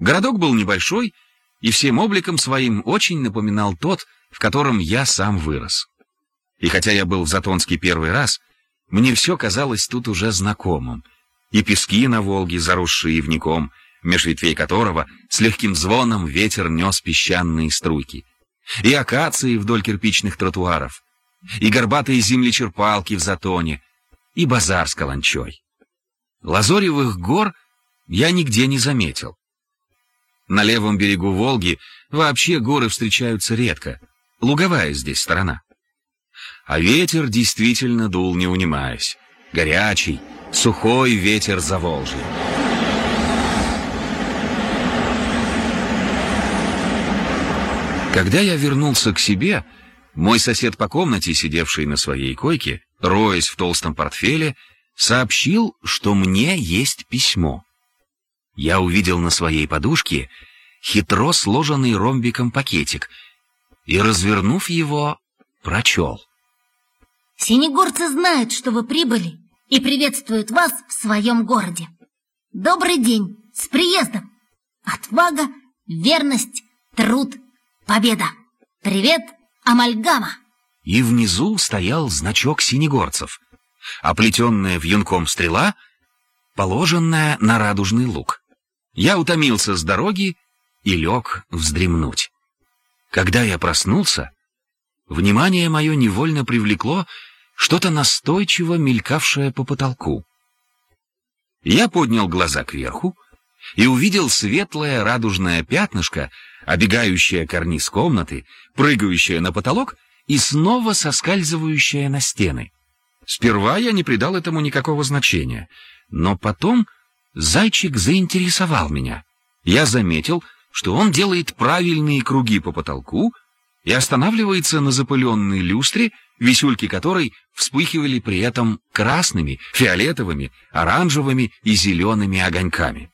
Городок был небольшой и всем обликом своим очень напоминал тот, в котором я сам вырос. И хотя я был в Затонске первый раз, мне все казалось тут уже знакомым. И пески на Волге, заросшие ивником, меж ветвей которого с легким звоном ветер нес песчаные струйки, и акации вдоль кирпичных тротуаров, и горбатые землечерпалки в Затоне, и базар с каланчой. Лазоревых гор я нигде не заметил. На левом берегу Волги вообще горы встречаются редко, луговая здесь сторона. А ветер действительно дул, не унимаясь. Горячий, сухой ветер за Волжье. Когда я вернулся к себе, мой сосед по комнате, сидевший на своей койке, роясь в толстом портфеле, сообщил, что мне есть письмо. Я увидел на своей подушке хитро сложенный ромбиком пакетик и, развернув его, прочел. Синегорцы знают, что вы прибыли и приветствуют вас в своем городе. Добрый день, с приездом! Отвага, верность, труд, победа! Привет, амальгама! И внизу стоял значок синегорцев, оплетенная вьюнком стрела, положенная на радужный лук. Я утомился с дороги и лег вздремнуть. Когда я проснулся, внимание мое невольно привлекло что-то настойчиво мелькавшее по потолку. Я поднял глаза кверху и увидел светлое радужное пятнышко, обегающее карниз комнаты, прыгающее на потолок и снова соскальзывающее на стены. Сперва я не придал этому никакого значения, но потом зайчик заинтересовал меня. Я заметил, что он делает правильные круги по потолку и останавливается на запыленной люстре, висюльки которой вспыхивали при этом красными, фиолетовыми, оранжевыми и зелеными огоньками.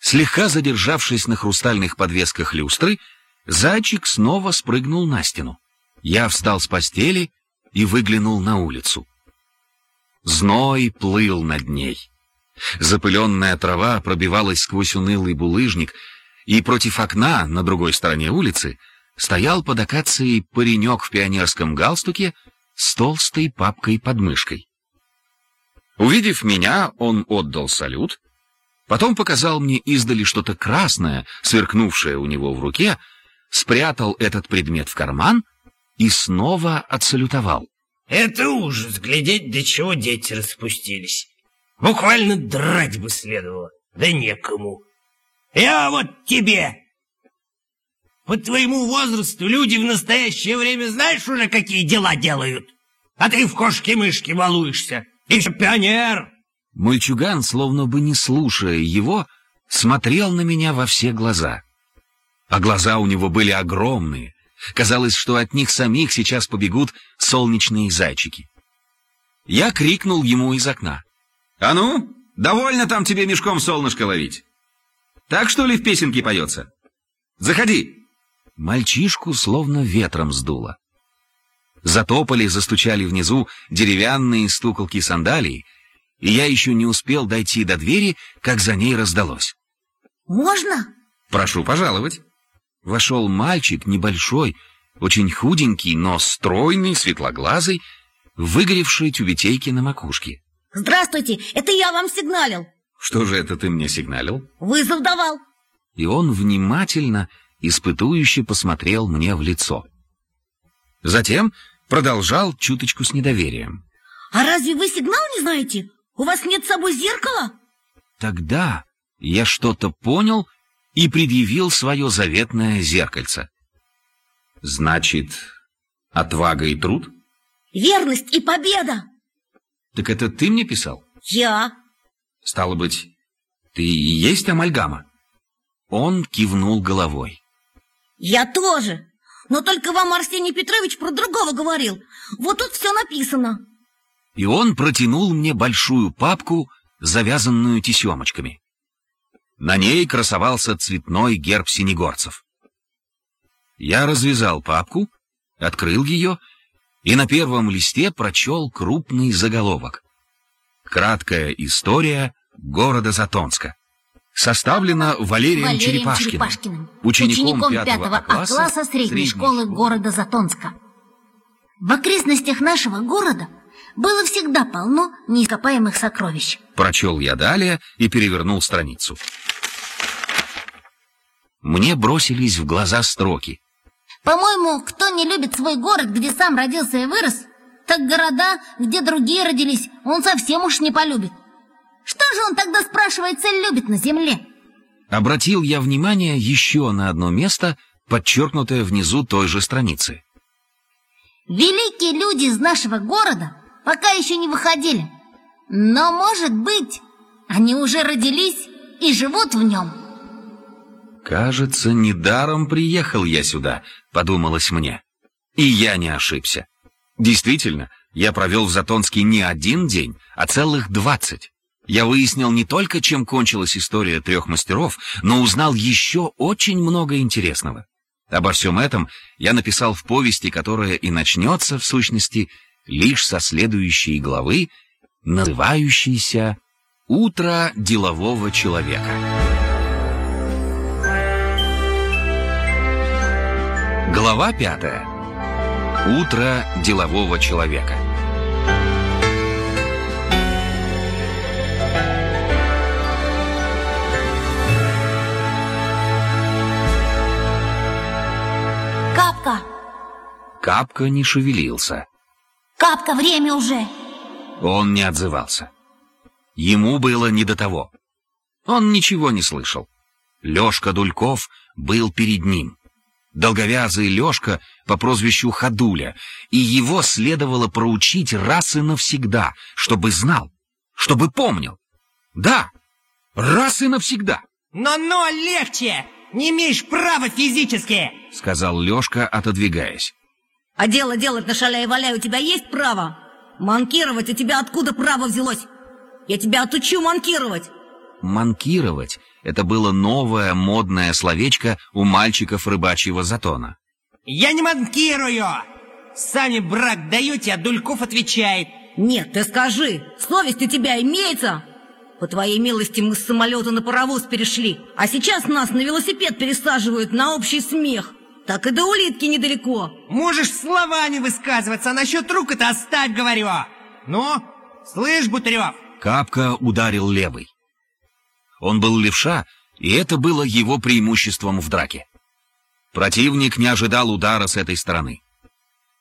Слегка задержавшись на хрустальных подвесках люстры, зайчик снова спрыгнул на стену. Я встал с постели и выглянул на улицу. Зной плыл над ней. Запыленная трава пробивалась сквозь унылый булыжник, и против окна на другой стороне улицы стоял под акацией паренек в пионерском галстуке с толстой папкой под мышкой. Увидев меня, он отдал салют, потом показал мне издали что-то красное, сверкнувшее у него в руке, спрятал этот предмет в карман и снова отсалютовал. Это ужас, глядеть, до чего дети распустились. Буквально драть бы следовало, да некому. Я вот тебе. По твоему возрасту люди в настоящее время знаешь уже, какие дела делают? А ты в кошки-мышки балуешься. И еще пионер. Мальчуган, словно бы не слушая его, смотрел на меня во все глаза. А глаза у него были огромные. Казалось, что от них самих сейчас побегут солнечные зайчики. Я крикнул ему из окна. «А ну, довольно там тебе мешком солнышко ловить!» Так что ли в песенке поется? Заходи!» Мальчишку словно ветром сдуло. Затопали, застучали внизу деревянные стуколки сандалий, и я еще не успел дойти до двери, как за ней раздалось. «Можно?» «Прошу пожаловать». Вошел мальчик, небольшой, очень худенький, но стройный, светлоглазый, выгоревший тюбетейки на макушке. «Здравствуйте, это я вам сигналил!» Что же это ты мне сигналил? Вызов давал. И он внимательно, испытующе посмотрел мне в лицо. Затем продолжал чуточку с недоверием. А разве вы сигнал не знаете? У вас нет с собой зеркала? Тогда я что-то понял и предъявил свое заветное зеркальце. Значит, отвага и труд? Верность и победа. Так это ты мне писал? Я. Стало быть, ты и есть амальгама? Он кивнул головой. Я тоже. Но только вам Арсений Петрович про другого говорил. Вот тут все написано. И он протянул мне большую папку, завязанную тесемочками. На ней красовался цветной герб синегорцев. Я развязал папку, открыл ее и на первом листе прочел крупный заголовок. Краткая история города Затонска. составлена Валерием, Валерием Черепашкиным, Черепашкиным, учеником, пятого А класса средней школы города Затонска. В окрестностях нашего города было всегда полно неископаемых сокровищ. Прочел я далее и перевернул страницу. Мне бросились в глаза строки. По-моему, кто не любит свой город, где сам родился и вырос, так города, где другие родились, он совсем уж не полюбит. Что же он тогда, спрашивается, любит на земле? Обратил я внимание еще на одно место, подчеркнутое внизу той же страницы. Великие люди из нашего города пока еще не выходили. Но, может быть, они уже родились и живут в нем. «Кажется, недаром приехал я сюда», — подумалось мне. И я не ошибся. Действительно, я провел в Затонске не один день, а целых двадцать. Я выяснил не только, чем кончилась история трех мастеров, но узнал еще очень много интересного. Обо всем этом я написал в повести, которая и начнется, в сущности, лишь со следующей главы, называющейся «Утро делового человека». Глава пятая. Утро делового человека. Капка! Капка не шевелился. Капка, время уже! Он не отзывался. Ему было не до того. Он ничего не слышал. Лёшка Дульков был перед ним. Долговязый Лёшка по прозвищу Ходуля, и его следовало проучить раз и навсегда, чтобы знал, чтобы помнил. Да, раз и навсегда. Но-но, легче! Не имеешь права физически! — сказал Лёшка, отодвигаясь. А дело делать на шаляй-валяй у тебя есть право? Манкировать у тебя откуда право взялось? Я тебя отучу манкировать. Манкировать — это было новое модное словечко у мальчиков рыбачьего затона. Я не манкирую! Сами брак даете, а Дульков отвечает. Нет, ты скажи, совесть у тебя имеется? По твоей милости мы с самолета на паровоз перешли, а сейчас нас на велосипед пересаживают на общий смех. Так и до улитки недалеко. Можешь словами высказываться, а насчет рук это оставь, говорю. Ну, слышь, Бутырев? Капка ударил левый. Он был левша, и это было его преимуществом в драке. Противник не ожидал удара с этой стороны.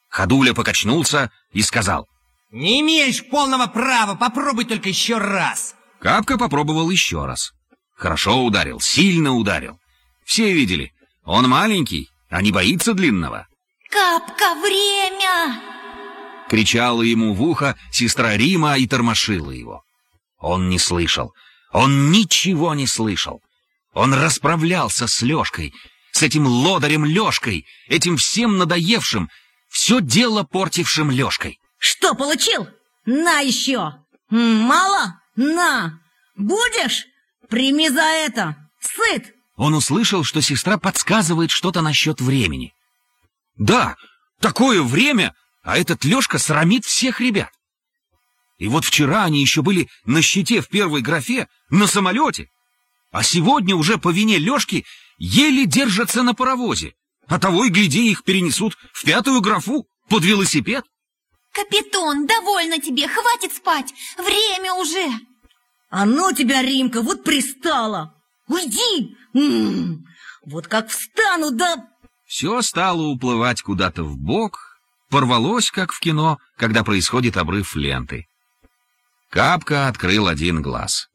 Ходуля покачнулся и сказал. Не имеешь полного права, попробуй только еще раз. Капка попробовал еще раз. Хорошо ударил, сильно ударил. Все видели, он маленький, а не боится длинного. Капка, время! Кричала ему в ухо сестра Рима и тормошила его. Он не слышал, он ничего не слышал. Он расправлялся с Лешкой, с этим лодарем Лешкой, этим всем надоевшим, все дело портившим Лешкой. Что получил? На еще! Мало? На! Будешь? Прими за это! Сыт! Он услышал, что сестра подсказывает что-то насчет времени. Да, такое время, а этот Лешка срамит всех ребят. И вот вчера они еще были на щите в первой графе, на самолете. А сегодня уже по вине Лешки еле держатся на паровозе. А того и гляди, их перенесут в пятую графу под велосипед. Капитон, довольно тебе, хватит спать, время уже. А ну тебя, Римка, вот пристала. Уйди! М -м -м. Вот как встану, да... Все стало уплывать куда-то в бок, порвалось, как в кино, когда происходит обрыв ленты. Капка открыл один глаз.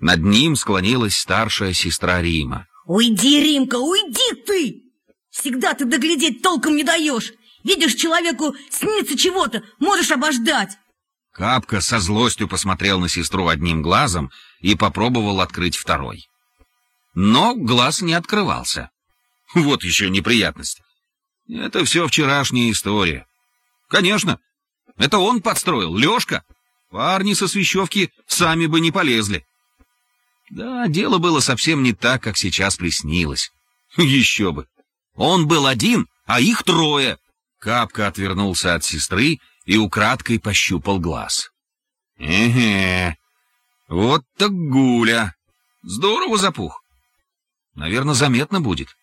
Над ним склонилась старшая сестра Рима. Уйди, Римка, уйди ты! Всегда ты доглядеть толком не даешь. Видишь, человеку снится чего-то, можешь обождать. Капка со злостью посмотрел на сестру одним глазом и попробовал открыть второй. Но глаз не открывался. Вот еще неприятность. Это все вчерашняя история. Конечно, это он подстроил, Лешка. Парни со свящевки сами бы не полезли. Да, дело было совсем не так, как сейчас приснилось. Еще бы. Он был один, а их трое. Капка отвернулся от сестры и украдкой пощупал глаз. Эге, вот так гуля. Здорово запух. Наверное, заметно будет.